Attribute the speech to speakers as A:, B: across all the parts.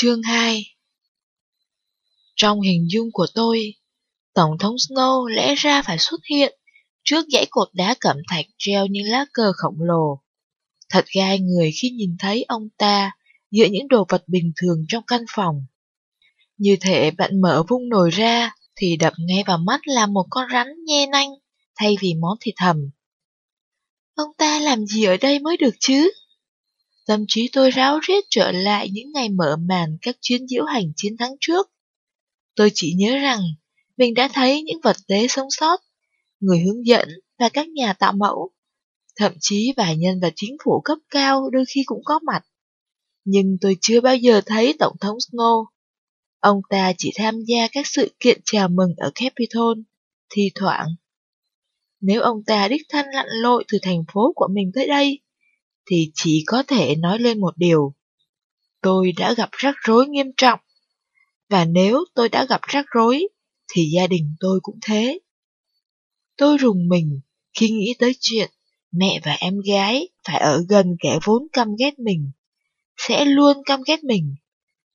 A: Chương 2 Trong hình dung của tôi, Tổng thống Snow lẽ ra phải xuất hiện trước dãy cột đá cẩm thạch treo những lá cờ khổng lồ. Thật gai người khi nhìn thấy ông ta giữa những đồ vật bình thường trong căn phòng. Như thể bạn mở vung nồi ra thì đập ngay vào mắt là một con rắn nhe nanh thay vì món thịt hầm. Ông ta làm gì ở đây mới được chứ? Tâm trí tôi ráo riết trở lại những ngày mở màn các chuyến diễu hành chiến thắng trước. Tôi chỉ nhớ rằng mình đã thấy những vật tế sống sót, người hướng dẫn và các nhà tạo mẫu. Thậm chí vài nhân vật chính phủ cấp cao đôi khi cũng có mặt. Nhưng tôi chưa bao giờ thấy Tổng thống Snow. Ông ta chỉ tham gia các sự kiện chào mừng ở Capitol, thi thoảng. Nếu ông ta đích thân lặn lội từ thành phố của mình tới đây, thì chỉ có thể nói lên một điều. Tôi đã gặp rắc rối nghiêm trọng. Và nếu tôi đã gặp rắc rối, thì gia đình tôi cũng thế. Tôi rùng mình khi nghĩ tới chuyện mẹ và em gái phải ở gần kẻ vốn căm ghét mình, sẽ luôn căm ghét mình,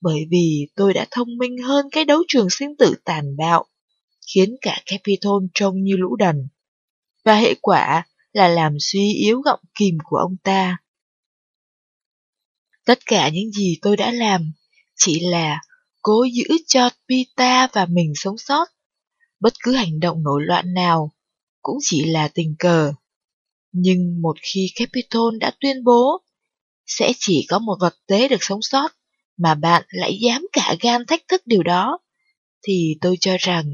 A: bởi vì tôi đã thông minh hơn cái đấu trường sinh tử tàn bạo, khiến cả Capitol trông như lũ đần. Và hệ quả là làm suy yếu gọng kìm của ông ta. Tất cả những gì tôi đã làm chỉ là cố giữ cho Pita và mình sống sót. Bất cứ hành động nổi loạn nào cũng chỉ là tình cờ. Nhưng một khi Capitol đã tuyên bố sẽ chỉ có một vật tế được sống sót mà bạn lại dám cả gan thách thức điều đó, thì tôi cho rằng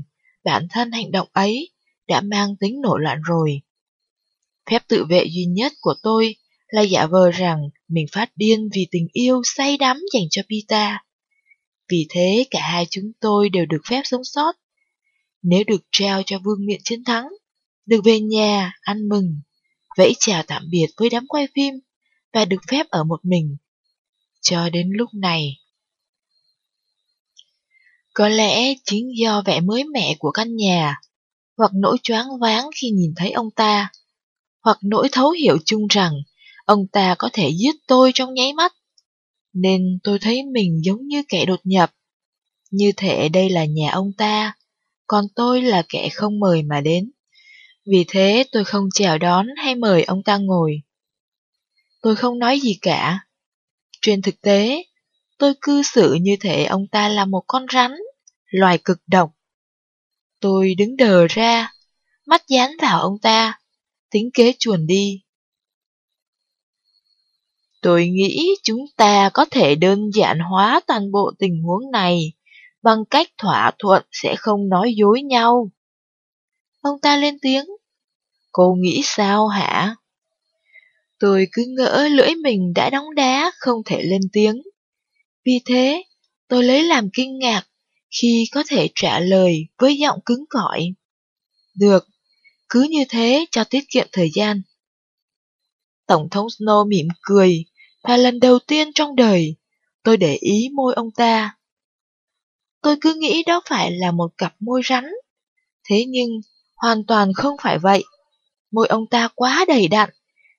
A: bản thân hành động ấy đã mang tính nổi loạn rồi. Phép tự vệ duy nhất của tôi là giả vờ rằng mình phát điên vì tình yêu say đắm dành cho Pita. Vì thế cả hai chúng tôi đều được phép sống sót. Nếu được trao cho vương miện chiến thắng, được về nhà, ăn mừng, vẫy chào tạm biệt với đám quay phim và được phép ở một mình. Cho đến lúc này. Có lẽ chính do vẻ mới mẻ của căn nhà, hoặc nỗi choáng váng khi nhìn thấy ông ta, hoặc nỗi thấu hiểu chung rằng ông ta có thể giết tôi trong nháy mắt. Nên tôi thấy mình giống như kẻ đột nhập. Như thể đây là nhà ông ta, còn tôi là kẻ không mời mà đến. Vì thế tôi không chào đón hay mời ông ta ngồi. Tôi không nói gì cả. Trên thực tế, tôi cư xử như thể ông ta là một con rắn, loài cực độc. Tôi đứng đờ ra, mắt dán vào ông ta, tính kế chuồn đi. Tôi nghĩ chúng ta có thể đơn giản hóa toàn bộ tình huống này bằng cách thỏa thuận sẽ không nói dối nhau. Ông ta lên tiếng. Cô nghĩ sao hả? Tôi cứ ngỡ lưỡi mình đã đóng đá không thể lên tiếng. Vì thế, tôi lấy làm kinh ngạc khi có thể trả lời với giọng cứng cỏi. Được, cứ như thế cho tiết kiệm thời gian. Tổng thống Snow mỉm cười, và lần đầu tiên trong đời, tôi để ý môi ông ta. Tôi cứ nghĩ đó phải là một cặp môi rắn. Thế nhưng, hoàn toàn không phải vậy. Môi ông ta quá đầy đặn,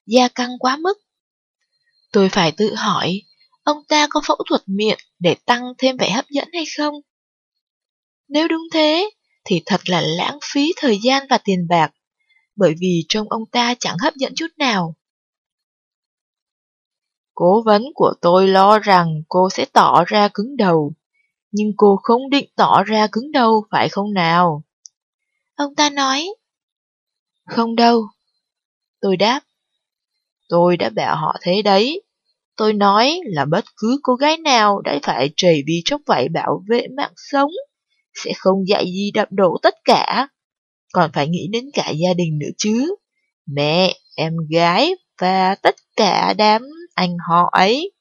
A: da căng quá mức. Tôi phải tự hỏi, ông ta có phẫu thuật miệng để tăng thêm vẻ hấp dẫn hay không? Nếu đúng thế, thì thật là lãng phí thời gian và tiền bạc, bởi vì trông ông ta chẳng hấp dẫn chút nào. Cố vấn của tôi lo rằng cô sẽ tỏ ra cứng đầu, nhưng cô không định tỏ ra cứng đầu phải không nào?
B: Ông ta nói.
A: Không đâu. Tôi đáp. Tôi đã bảo họ thế đấy. Tôi nói là bất cứ cô gái nào đã phải trầy vì chốc vảy bảo vệ mạng sống, sẽ không dạy gì đập đổ tất cả. Còn phải nghĩ đến cả gia đình nữa chứ. Mẹ, em gái và tất cả đám anh họ ấy.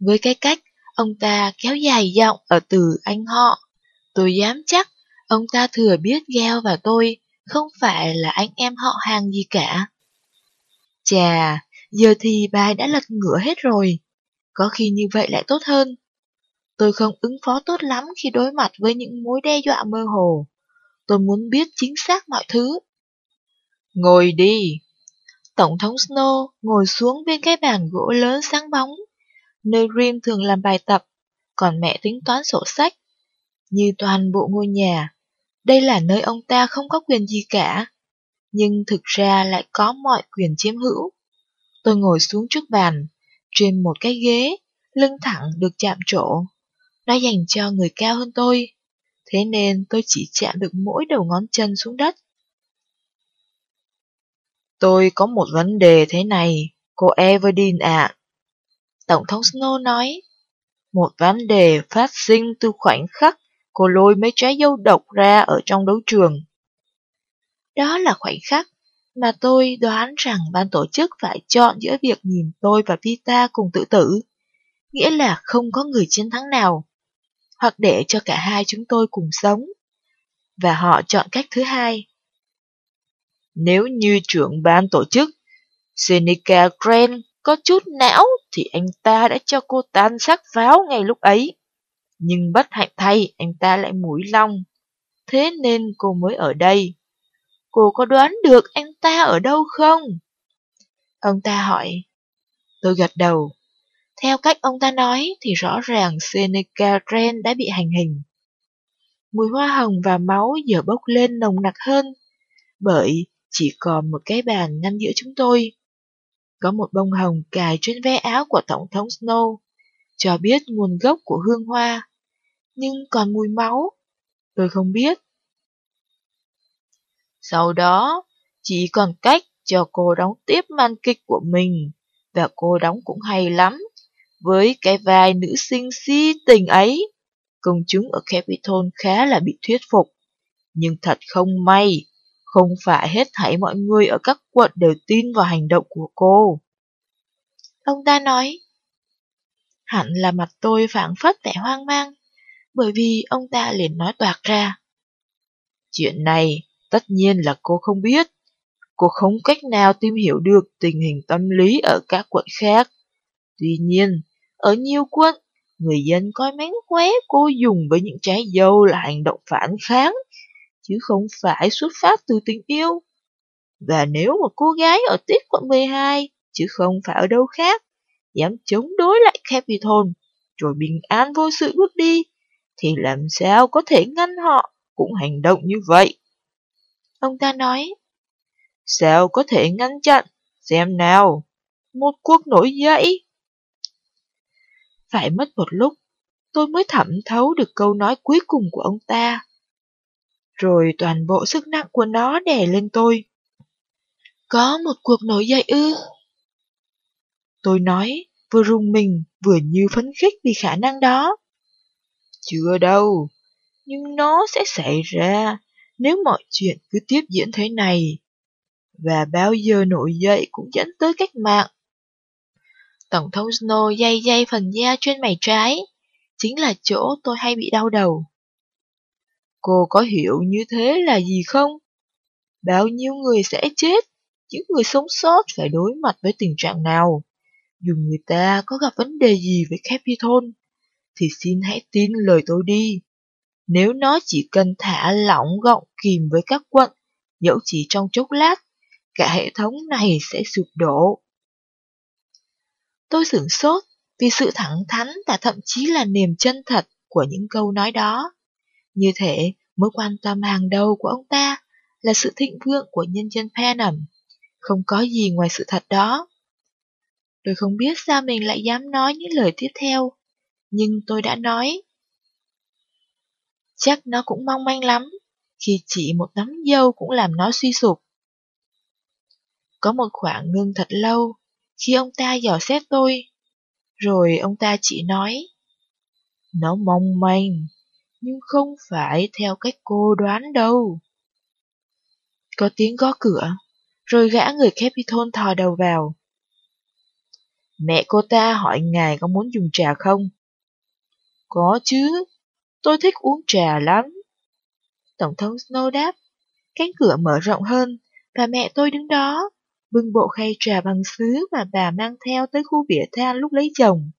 A: Với cái cách ông ta kéo dài giọng ở từ anh họ, tôi dám chắc ông ta thừa biết Gheo và tôi không phải là anh em họ hàng gì cả. Chà, giờ thì bài đã lật ngửa hết rồi. Có khi như vậy lại tốt hơn. Tôi không ứng phó tốt lắm khi đối mặt với những mối đe dọa mơ hồ. Tôi muốn biết chính xác mọi thứ. Ngồi đi, Tổng thống Snow ngồi xuống bên cái bàn gỗ lớn sáng bóng, nơi Rim thường làm bài tập, còn mẹ tính toán sổ sách. Như toàn bộ ngôi nhà, đây là nơi ông ta không có quyền gì cả, nhưng thực ra lại có mọi quyền chiếm hữu. Tôi ngồi xuống trước bàn, trên một cái ghế, lưng thẳng được chạm trổ. Nó dành cho người cao hơn tôi, thế nên tôi chỉ chạm được mỗi đầu ngón chân xuống đất.
C: Tôi có một vấn đề thế này, cô Everdeen ạ.
A: Tổng thống Snow nói.
C: Một vấn đề phát sinh từ khoảnh khắc cô lôi mấy trái dâu độc ra ở trong đấu trường.
A: Đó là khoảnh khắc mà tôi đoán rằng ban tổ chức phải chọn giữa việc nhìn tôi và Pita cùng tự tử, nghĩa là không có người chiến thắng nào, hoặc để cho cả hai chúng tôi cùng sống. Và họ chọn cách thứ hai.
C: Nếu như trưởng ban tổ chức, Seneca Grant có chút não thì anh ta đã cho cô tan xác pháo ngay lúc ấy. Nhưng bất hạnh thay, anh ta lại mũi long. Thế nên cô mới ở đây. Cô có đoán được anh ta ở đâu không?
A: Ông ta hỏi. Tôi gật đầu. Theo cách ông ta nói thì rõ ràng Seneca Grant đã bị hành hình. Mùi hoa hồng và máu giờ bốc lên nồng nặc hơn, bởi chỉ còn một cái bàn ngăn giữa chúng tôi. Có một bông hồng cài trên ve áo của Tổng thống Snow, cho biết nguồn gốc của hương hoa. Nhưng còn mùi máu, tôi không biết.
C: Sau đó, chỉ còn cách cho cô đóng tiếp màn kịch của mình, và cô đóng cũng hay lắm, với cái vai nữ sinh si tình ấy. Công chúng ở Capitol khá là bị thuyết phục, nhưng thật không may, không phải hết thảy mọi người ở các quận đều tin vào hành động của cô.
A: Ông ta nói, hẳn là mặt tôi phảng phất vẻ hoang mang, bởi vì ông ta liền nói toạc ra.
C: Chuyện này tất nhiên là cô không biết. Cô không cách nào tìm hiểu được tình hình tâm lý ở các quận khác. Tuy nhiên, ở nhiều quận, người dân coi mánh khóe cô dùng với những trái dâu là hành động phản kháng chứ không phải xuất phát từ tình yêu. Và nếu một cô gái ở tiết quận 12, chứ không phải ở đâu khác, dám chống đối lại Capitol, rồi bình an vô sự bước đi, thì làm sao có thể ngăn họ cũng hành động như vậy?
A: Ông ta nói,
C: sao có thể ngăn chặn, xem nào, một cuộc nổi dậy.
A: Phải mất một lúc, tôi mới thẩm thấu được câu nói cuối cùng của ông ta rồi toàn bộ sức nặng của nó đè lên tôi. Có một cuộc nổi dậy ư? Tôi nói, vừa rùng mình, vừa như phấn khích vì khả năng đó.
C: Chưa đâu, nhưng nó sẽ xảy ra nếu mọi chuyện cứ tiếp diễn thế này. Và bao giờ nổi dậy cũng dẫn tới cách mạng.
A: Tổng thống Snow dây dây phần da trên mày trái, chính là chỗ tôi hay bị đau đầu.
C: Cô có hiểu như thế là gì không? Bao nhiêu người sẽ chết, những người sống sót phải đối mặt với tình trạng nào? Dù người ta có gặp vấn đề gì với Capitol, thì xin hãy tin lời tôi đi. Nếu nó chỉ cần thả lỏng gọng kìm với các quận, dẫu chỉ trong chốc lát, cả hệ thống này sẽ sụp đổ.
A: Tôi sửng sốt vì sự thẳng thắn và thậm chí là niềm chân thật của những câu nói đó. Như thế, mối quan tâm hàng đầu của ông ta là sự thịnh vượng của nhân dân Panem, không có gì ngoài sự thật đó. Tôi không biết sao mình lại dám nói những lời tiếp theo, nhưng tôi đã nói. Chắc nó cũng mong manh lắm, khi chỉ một nắm dâu cũng làm nó suy sụp. Có một khoảng ngưng thật lâu, khi ông ta dò xét tôi, rồi ông ta chỉ nói.
C: Nó mong manh, nhưng không phải theo cách cô đoán đâu.
A: Có tiếng gõ cửa, rồi gã người Capitol thò đầu vào.
C: Mẹ cô ta hỏi ngài có muốn dùng trà không? Có chứ, tôi thích uống trà lắm.
A: Tổng thống Snow đáp, cánh cửa mở rộng hơn, và mẹ tôi đứng đó, bưng bộ khay trà bằng sứ mà bà mang theo tới khu vỉa than lúc lấy chồng.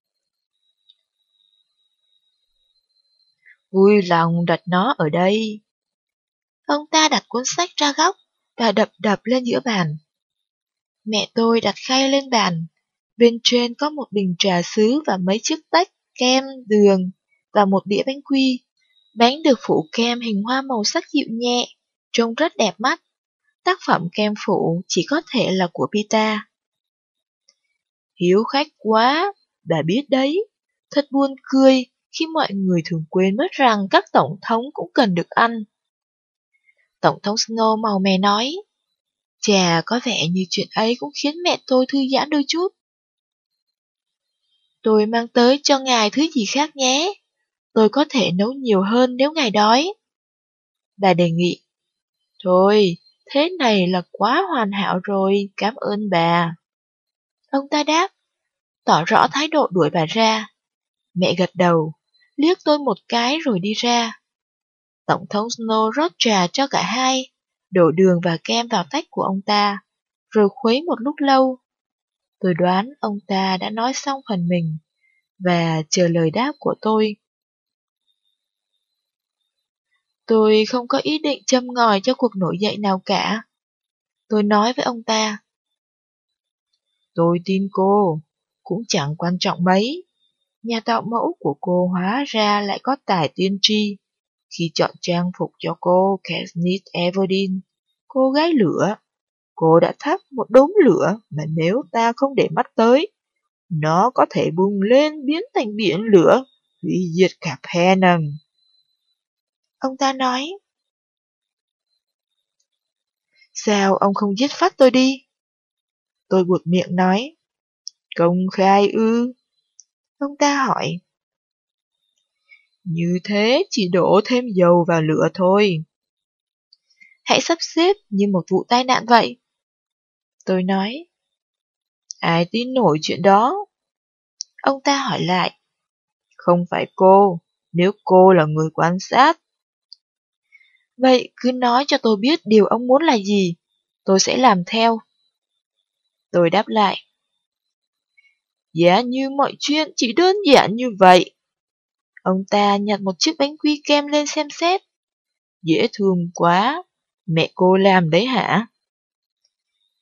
C: Vui lòng đặt nó ở đây.
A: Ông ta đặt cuốn sách ra góc và đập đập lên giữa bàn. Mẹ tôi đặt khay lên bàn. Bên trên có một bình trà sứ và mấy chiếc tách, kem, đường. và một đĩa bánh quy. Bánh được phủ kem hình hoa màu sắc dịu nhẹ, trông rất đẹp mắt. Tác phẩm kem phủ chỉ có thể là của Pita.
C: Hiếu khách quá, bà biết đấy. Thật buồn cười khi mọi người thường quên mất rằng các tổng thống cũng cần được ăn.
A: Tổng thống Snow màu mè nói, Chà, có vẻ như chuyện ấy cũng khiến mẹ tôi thư giãn đôi chút. Tôi mang tới cho ngài thứ gì khác nhé. Tôi có thể nấu nhiều hơn nếu ngài đói.
C: Bà đề nghị. Thôi, thế này là quá hoàn hảo rồi, cảm ơn bà.
A: Ông ta đáp, tỏ rõ thái độ đuổi bà ra. Mẹ gật đầu, liếc tôi một cái rồi đi ra. Tổng thống Snow rót trà cho cả hai, đổ đường và kem vào tách của ông ta, rồi khuấy một lúc lâu. Tôi đoán ông ta đã nói xong phần mình, và chờ lời đáp của tôi. Tôi không có ý định châm ngòi cho cuộc nổi dậy nào cả. Tôi nói với ông ta.
C: Tôi tin cô, cũng chẳng quan trọng mấy. Nhà tạo mẫu của cô hóa ra lại có tài tiên tri. Khi chọn trang phục cho cô Katniss Everdeen, cô gái lửa, cô đã thắp một đốm lửa mà nếu ta không để mắt tới, nó có thể bùng lên biến thành biển lửa, hủy diệt cả Penang.
A: Ông ta nói,
C: Sao ông không giết phát tôi đi? Tôi buộc miệng nói, Công khai ư? Ông ta hỏi, Như thế chỉ đổ thêm dầu vào lửa thôi.
A: Hãy sắp xếp như một vụ tai nạn vậy.
C: Tôi nói, Ai tin nổi chuyện đó?
A: Ông ta hỏi lại.
C: Không phải cô, nếu cô là người quan sát.
A: Vậy cứ nói cho tôi biết điều ông muốn là gì, tôi sẽ làm theo.
C: Tôi đáp lại. Giá như mọi chuyện chỉ đơn giản như vậy.
A: Ông ta nhặt một chiếc bánh quy kem lên xem xét.
C: Dễ thương quá, mẹ cô làm đấy hả?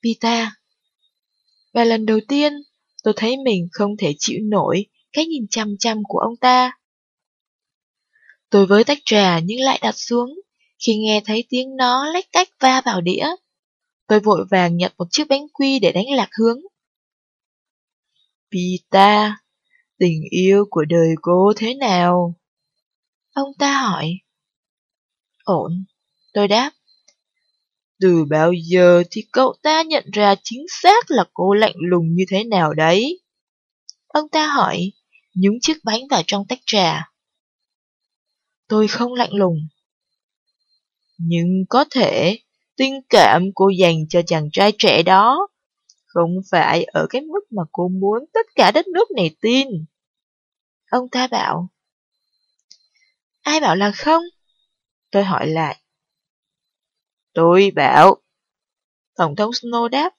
A: Pita. Và lần đầu tiên, tôi thấy mình không thể chịu nổi cái nhìn chăm chăm của ông ta. Tôi với tách trà nhưng lại đặt xuống khi nghe thấy tiếng nó lách cách va vào đĩa. Tôi vội vàng nhặt một chiếc bánh quy để đánh lạc hướng.
C: Pita, tình yêu của đời cô thế nào?
A: Ông ta hỏi. Ổn, tôi đáp.
C: Từ bao giờ thì cậu ta nhận ra chính xác là cô lạnh lùng như thế nào đấy?
A: Ông ta hỏi, nhúng chiếc bánh vào trong tách trà. Tôi không lạnh lùng.
C: Nhưng có thể, tình cảm cô dành cho chàng trai trẻ đó không phải ở cái mức mà cô muốn tất cả đất nước này tin.
A: Ông ta bảo. Ai bảo là không? Tôi hỏi lại.
C: Tôi bảo. Tổng thống Snow đáp.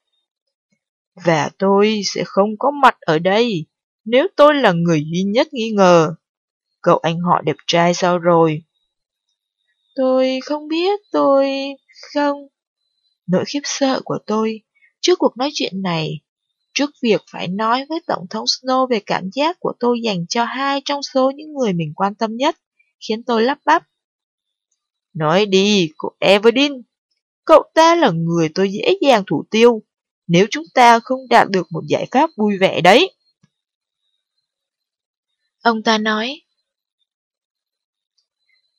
C: Và tôi sẽ không có mặt ở đây nếu tôi là người duy nhất nghi ngờ. Cậu anh họ đẹp trai sao rồi?
A: Tôi không biết, tôi... không. Nỗi khiếp sợ của tôi trước cuộc nói chuyện này, trước việc phải nói với Tổng thống Snow về cảm giác của tôi dành cho hai trong số những người mình quan tâm nhất, khiến tôi lắp bắp.
C: Nói đi, cô Everdeen, cậu ta là người tôi dễ dàng thủ tiêu, nếu chúng ta không đạt được một giải pháp vui vẻ đấy.
A: Ông ta nói,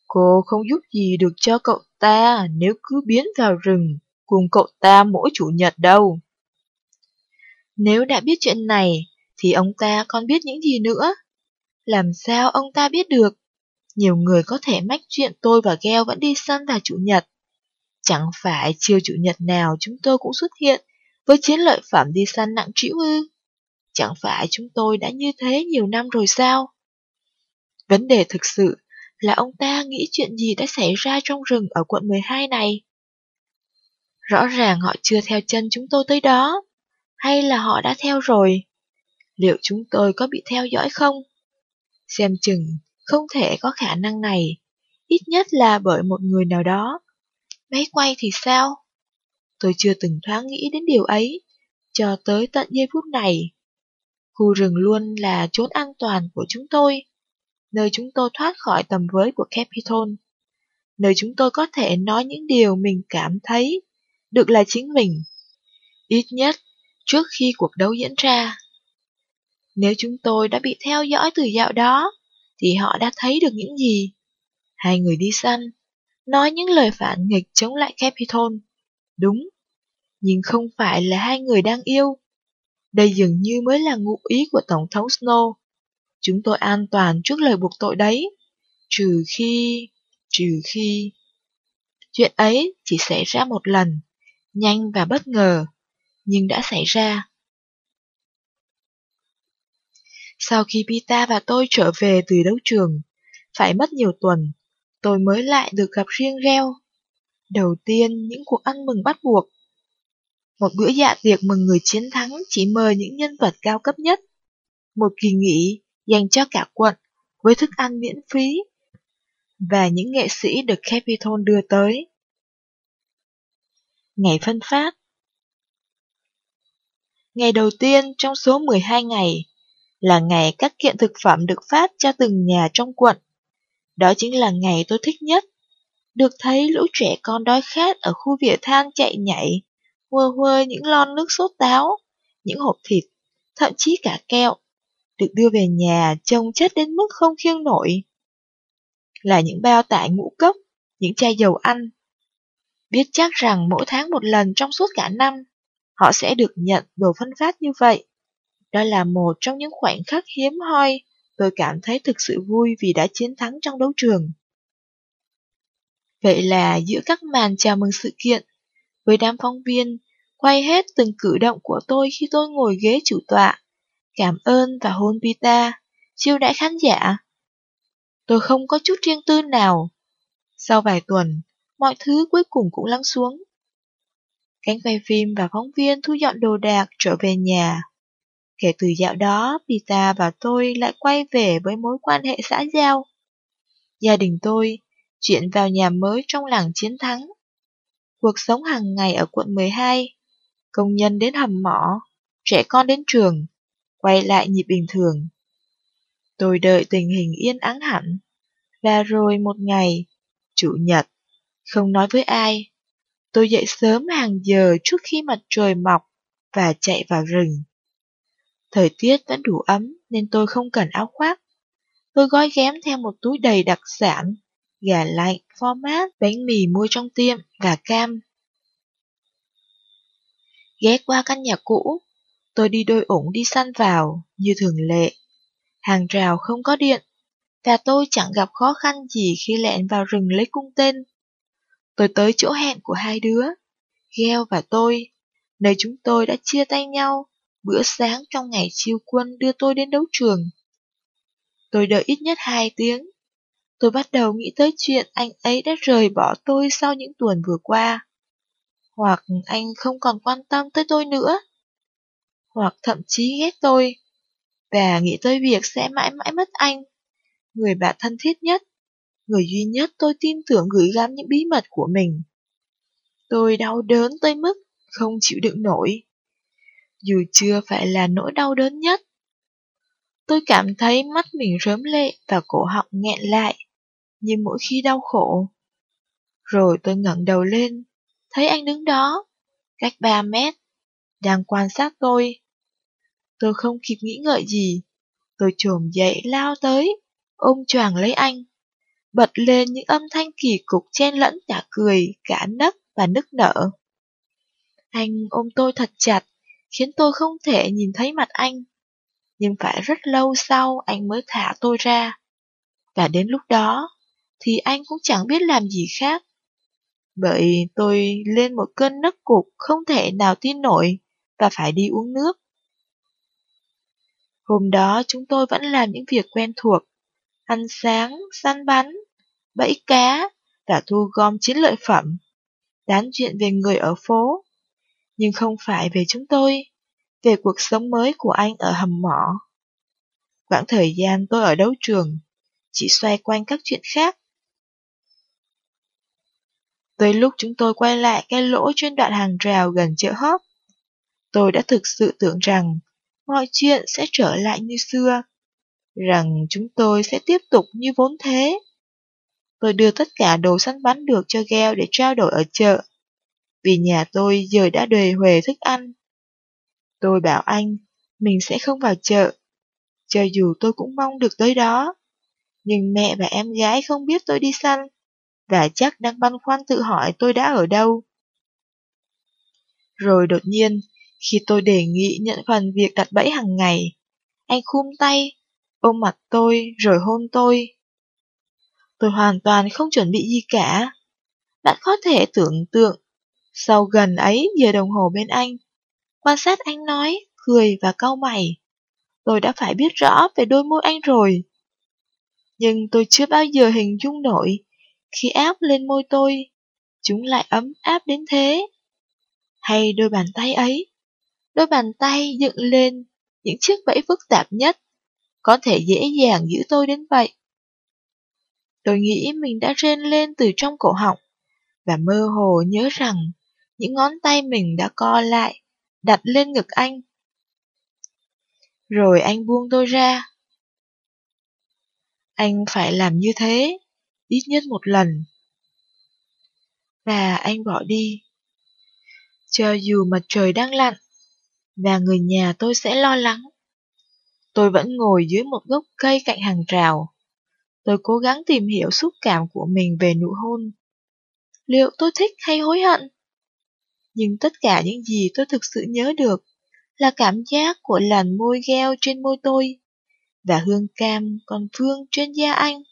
C: Cô không giúp gì được cho cậu ta nếu cứ biến vào rừng cùng cậu ta mỗi chủ nhật đâu.
A: Nếu đã biết chuyện này, thì ông ta còn biết những gì nữa? Làm sao ông ta biết được? Nhiều người có thể mách chuyện tôi và Gheo vẫn đi săn vào chủ nhật. Chẳng phải chiều chủ nhật nào chúng tôi cũng xuất hiện với chiến lợi phẩm đi săn nặng trĩu ư? Chẳng phải chúng tôi đã như thế nhiều năm rồi sao? Vấn đề thực sự là ông ta nghĩ chuyện gì đã xảy ra trong rừng ở quận 12 này. Rõ ràng họ chưa theo chân chúng tôi tới đó, hay là họ đã theo rồi? Liệu chúng tôi có bị theo dõi không? Xem chừng, không thể có khả năng này, ít nhất là bởi một người nào đó. Máy quay thì sao? Tôi chưa từng thoáng nghĩ đến điều ấy, cho tới tận giây phút này. Khu rừng luôn là chốn an toàn của chúng tôi. nơi chúng tôi thoát khỏi tầm với của Capitol, nơi chúng tôi có thể nói những điều mình cảm thấy được là chính mình, ít nhất trước khi cuộc đấu diễn ra. Nếu chúng tôi đã bị theo dõi từ dạo đó, thì họ đã thấy được những gì? Hai người đi săn, nói những lời phản nghịch chống lại Capitol. Đúng, nhưng không phải là hai người đang yêu. Đây dường như mới là ngụ ý của Tổng thống Snow. Chúng tôi an toàn trước lời buộc tội đấy. Trừ khi... trừ khi... Chuyện ấy chỉ xảy ra một lần, nhanh và bất ngờ, nhưng đã xảy ra. Sau khi Pita và tôi trở về từ đấu trường, phải mất nhiều tuần, tôi mới lại được gặp riêng Reo. Đầu tiên, những cuộc ăn mừng bắt buộc. Một bữa dạ tiệc mừng người chiến thắng chỉ mời những nhân vật cao cấp nhất. Một kỳ nghỉ dành cho cả quận với thức ăn miễn phí và những nghệ sĩ được Capitol đưa tới. Ngày phân phát Ngày đầu tiên trong số 12 ngày là ngày các kiện thực phẩm được phát cho từng nhà trong quận. Đó chính là ngày tôi thích nhất. Được thấy lũ trẻ con đói khát ở khu vỉa than chạy nhảy, hơ hơ những lon nước sốt táo, những hộp thịt, thậm chí cả kẹo, được đưa về nhà trông chất đến mức không khiêng nổi. Là những bao tải ngũ cốc, những chai dầu ăn. Biết chắc rằng mỗi tháng một lần trong suốt cả năm, họ sẽ được nhận đồ phân phát như vậy. Đó là một trong những khoảnh khắc hiếm hoi tôi cảm thấy thực sự vui vì đã chiến thắng trong đấu trường. Vậy là giữa các màn chào mừng sự kiện, với đám phóng viên, quay hết từng cử động của tôi khi tôi ngồi ghế chủ tọa, cảm ơn và hôn Pita, chiêu đãi khán giả. Tôi không có chút riêng tư nào. Sau vài tuần, mọi thứ cuối cùng cũng lắng xuống. Cánh quay phim và phóng viên thu dọn đồ đạc trở về nhà. Kể từ dạo đó, Pita và tôi lại quay về với mối quan hệ xã giao. Gia đình tôi chuyển vào nhà mới trong làng chiến thắng. Cuộc sống hàng ngày ở quận 12, công nhân đến hầm mỏ, trẻ con đến trường, quay lại nhịp bình thường. Tôi đợi tình hình yên ắng hẳn, và rồi một ngày, chủ nhật, không nói với ai, tôi dậy sớm hàng giờ trước khi mặt trời mọc và chạy vào rừng. Thời tiết vẫn đủ ấm nên tôi không cần áo khoác. Tôi gói ghém theo một túi đầy đặc sản, gà lạnh, pho mát, bánh mì mua trong tiệm gà cam. Ghé qua căn nhà cũ, tôi đi đôi ủng đi săn vào, như thường lệ. Hàng rào không có điện, và tôi chẳng gặp khó khăn gì khi lẹn vào rừng lấy cung tên. Tôi tới chỗ hẹn của hai đứa, Gheo và tôi, nơi chúng tôi đã chia tay nhau bữa sáng trong ngày chiêu quân đưa tôi đến đấu trường. Tôi đợi ít nhất hai tiếng. Tôi bắt đầu nghĩ tới chuyện anh ấy đã rời bỏ tôi sau những tuần vừa qua. Hoặc anh không còn quan tâm tới tôi nữa. Hoặc thậm chí ghét tôi. Và nghĩ tới việc sẽ mãi mãi mất anh. Người bạn thân thiết nhất. Người duy nhất tôi tin tưởng gửi gắm những bí mật của mình. Tôi đau đớn tới mức không chịu đựng nổi dù chưa phải là nỗi đau đớn nhất. Tôi cảm thấy mắt mình rớm lệ và cổ họng nghẹn lại, như mỗi khi đau khổ. Rồi tôi ngẩng đầu lên, thấy anh đứng đó, cách ba mét, đang quan sát tôi. Tôi không kịp nghĩ ngợi gì, tôi trồm dậy lao tới, ôm choàng lấy anh, bật lên những âm thanh kỳ cục chen lẫn cả cười, cả nấc và nức nở. Anh ôm tôi thật chặt, khiến tôi không thể nhìn thấy mặt anh. Nhưng phải rất lâu sau anh mới thả tôi ra. Và đến lúc đó, thì anh cũng chẳng biết làm gì khác. Bởi tôi lên một cơn nấc cục không thể nào tin nổi và phải đi uống nước. Hôm đó chúng tôi vẫn làm những việc quen thuộc, ăn sáng, săn bắn, bẫy cá và thu gom chiến lợi phẩm, tán chuyện về người ở phố nhưng không phải về chúng tôi, về cuộc sống mới của anh ở hầm mỏ. Quãng thời gian tôi ở đấu trường, chỉ xoay quanh các chuyện khác. Tới lúc chúng tôi quay lại cái lỗ trên đoạn hàng rào gần chợ hóp, tôi đã thực sự tưởng rằng mọi chuyện sẽ trở lại như xưa
C: rằng chúng tôi sẽ tiếp tục như vốn thế. Tôi đưa tất cả đồ săn bắn được cho Gheo để trao đổi ở chợ, vì nhà tôi giờ đã đề huề thức ăn. Tôi bảo anh, mình sẽ không vào chợ, cho dù tôi cũng mong được tới đó. Nhưng mẹ và em gái không biết tôi đi săn, và chắc đang băn khoăn tự hỏi tôi đã ở đâu. Rồi đột nhiên, khi tôi đề nghị nhận phần việc đặt bẫy hàng ngày, anh khum tay, ôm mặt tôi rồi hôn tôi. Tôi hoàn toàn không chuẩn bị gì cả. Bạn có thể tưởng tượng, sau gần ấy giờ đồng hồ bên anh, quan sát anh nói, cười và cau mày. Tôi đã phải biết rõ về đôi môi anh rồi. Nhưng tôi chưa bao giờ hình dung nổi, khi áp lên môi tôi, chúng lại ấm áp đến thế. Hay đôi bàn tay ấy, đôi bàn tay dựng lên những chiếc bẫy phức tạp nhất, có thể dễ dàng giữ tôi đến vậy. Tôi nghĩ mình đã rên lên từ trong cổ họng, và mơ hồ nhớ rằng những ngón tay mình đã co lại, đặt lên ngực anh. Rồi anh buông tôi ra. Anh phải làm như thế, ít nhất một lần. Và anh bỏ đi. Cho dù mặt trời đang lặn, và người nhà tôi sẽ lo lắng. Tôi vẫn ngồi dưới một gốc cây cạnh hàng rào. Tôi cố gắng tìm hiểu xúc cảm của mình về nụ hôn. Liệu tôi thích hay hối hận? Nhưng tất cả những gì tôi thực sự nhớ được là cảm giác của làn môi gheo trên môi tôi và hương cam còn phương trên da anh.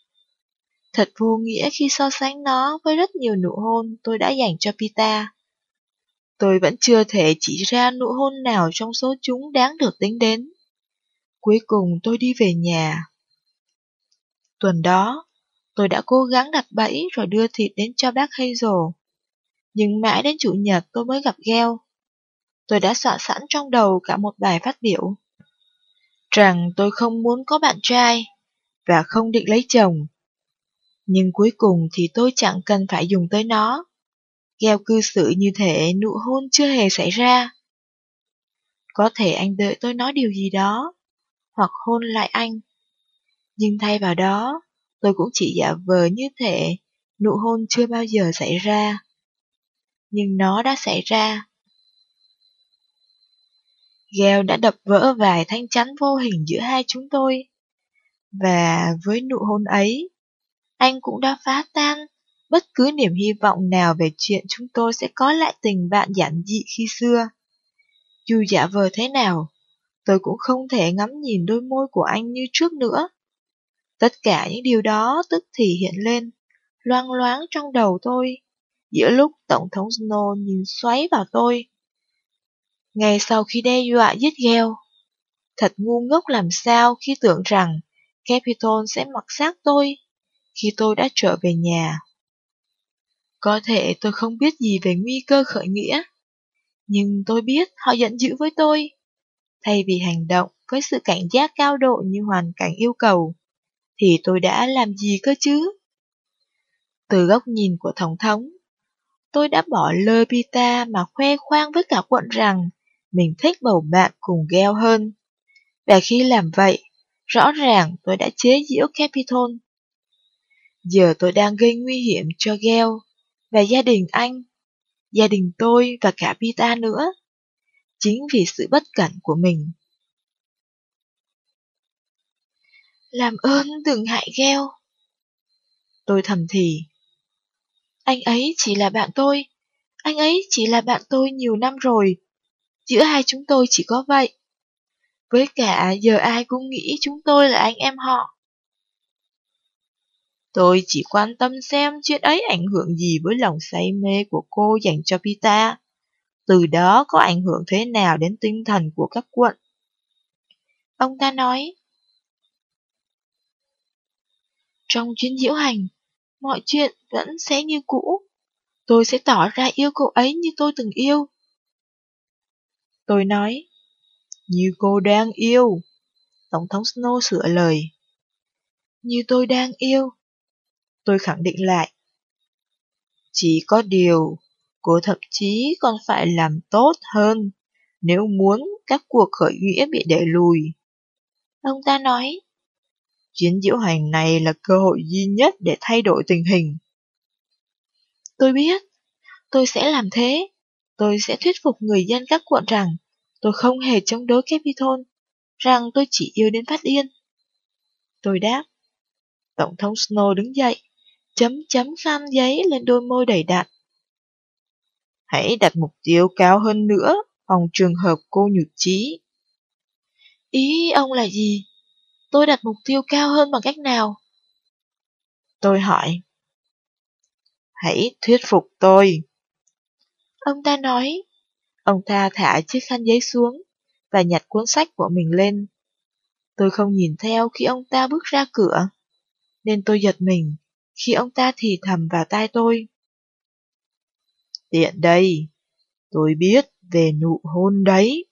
C: Thật vô nghĩa khi so sánh nó với rất nhiều nụ hôn tôi đã dành cho Pita. Tôi vẫn chưa thể chỉ ra nụ hôn nào trong số chúng đáng được tính đến. Cuối cùng tôi đi về nhà. Tuần đó, tôi đã cố gắng đặt bẫy rồi đưa thịt đến cho bác Hazel. Nhưng mãi đến chủ nhật tôi mới gặp Gheo. Tôi đã soạn sẵn trong đầu cả một bài phát biểu. Rằng tôi không muốn có bạn trai và không định lấy chồng. Nhưng cuối cùng thì tôi chẳng cần phải dùng tới nó. Gheo cư xử như thể nụ hôn chưa hề xảy ra. Có thể anh đợi tôi nói điều gì đó, hoặc hôn lại anh. Nhưng thay vào đó, tôi cũng chỉ giả vờ như thể nụ hôn chưa bao giờ xảy ra. Nhưng nó đã xảy ra. Gheo đã đập vỡ vài thanh chắn vô hình giữa hai chúng tôi. Và với nụ hôn ấy, anh cũng đã phá tan bất cứ niềm hy vọng nào về chuyện chúng tôi sẽ có lại tình bạn giản dị khi xưa. Dù giả vờ thế nào, tôi cũng không thể ngắm nhìn đôi môi của anh như trước nữa. Tất cả những điều đó tức thì hiện lên, loang loáng trong đầu tôi, giữa lúc Tổng thống Snow nhìn xoáy vào tôi. Ngay sau khi đe dọa giết gheo, thật ngu ngốc làm sao khi tưởng rằng Capitol sẽ mặc xác tôi khi tôi đã trở về nhà. Có thể tôi không biết gì về nguy cơ khởi nghĩa, nhưng tôi biết họ giận dữ với tôi. Thay vì hành động với sự cảnh giác cao độ như hoàn cảnh yêu cầu, thì tôi đã làm gì cơ chứ? Từ góc nhìn của Tổng thống, tôi đã bỏ lơ Pita mà khoe khoang với cả quận rằng mình thích bầu bạn cùng gheo hơn. Và khi làm vậy, rõ ràng tôi đã chế giễu Capitol. Giờ tôi đang gây nguy hiểm cho gheo và gia đình anh, gia đình tôi và cả Pita nữa, chính vì sự bất cẩn của mình. Làm ơn đừng hại gheo. Tôi thầm thì. Anh ấy chỉ là bạn tôi, anh ấy chỉ là bạn tôi nhiều năm rồi. Giữa hai chúng tôi chỉ có vậy. Với cả giờ ai cũng nghĩ chúng tôi là anh em họ. Tôi chỉ quan tâm xem chuyện ấy ảnh hưởng gì với lòng say mê của cô dành cho Pita. Từ đó có ảnh hưởng thế nào đến tinh thần của các quận. Ông ta nói, Trong chuyến diễu hành, mọi chuyện vẫn sẽ như cũ. Tôi sẽ tỏ ra yêu cô ấy như tôi từng yêu. Tôi nói, như cô đang yêu. Tổng thống Snow sửa lời. Như tôi đang yêu. Tôi khẳng định lại. Chỉ có điều, cô thậm chí còn phải làm tốt hơn nếu muốn các cuộc khởi nghĩa bị đẩy lùi. Ông ta nói, Chuyến diễu hành này là cơ hội duy nhất để thay đổi tình hình.
A: Tôi biết, tôi sẽ làm thế. Tôi sẽ thuyết phục người dân các quận rằng tôi không hề chống đối Capitol, rằng tôi chỉ yêu đến phát điên. Tôi đáp. Tổng thống Snow đứng dậy, chấm chấm khăn giấy lên đôi môi đầy đặn.
C: Hãy đặt mục tiêu cao hơn nữa, phòng trường hợp cô nhụt chí.
A: Ý ông là gì? Tôi đặt mục tiêu cao hơn bằng cách nào?
C: Tôi hỏi. Hãy thuyết phục tôi.
A: Ông ta nói. Ông ta thả chiếc khăn giấy xuống và nhặt cuốn sách của mình lên. Tôi không nhìn theo khi ông ta bước ra cửa, nên tôi giật mình khi ông ta thì thầm vào tai tôi.
C: Tiện đây, tôi biết về nụ hôn đấy.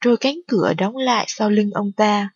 A: Rồi cánh cửa đóng lại sau lưng ông ta.